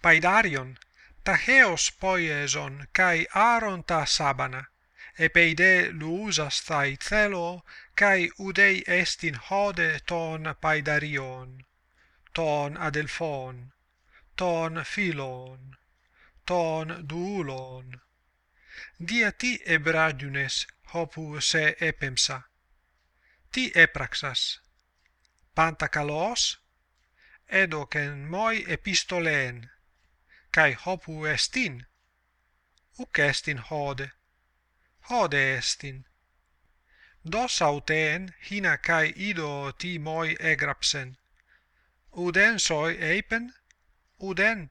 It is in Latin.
paidarion τα χέος πόιεζον καί άρον τα σάμπανα, επειδε λουούσας θα ηθέλο καί ουδέι εστιν χώδε των ton των ton των ton των δούλων. Δια τι εμπράδιουνες όπου σε έπεμψα. Τι έπραξας. Πάντα καλός, έδωκεν μόι επιστολέν kai hopu estin? Uc estin hode. Hode estin. Dos auten hina kai ido ti moi egrapsen. Uden soi eipen, uden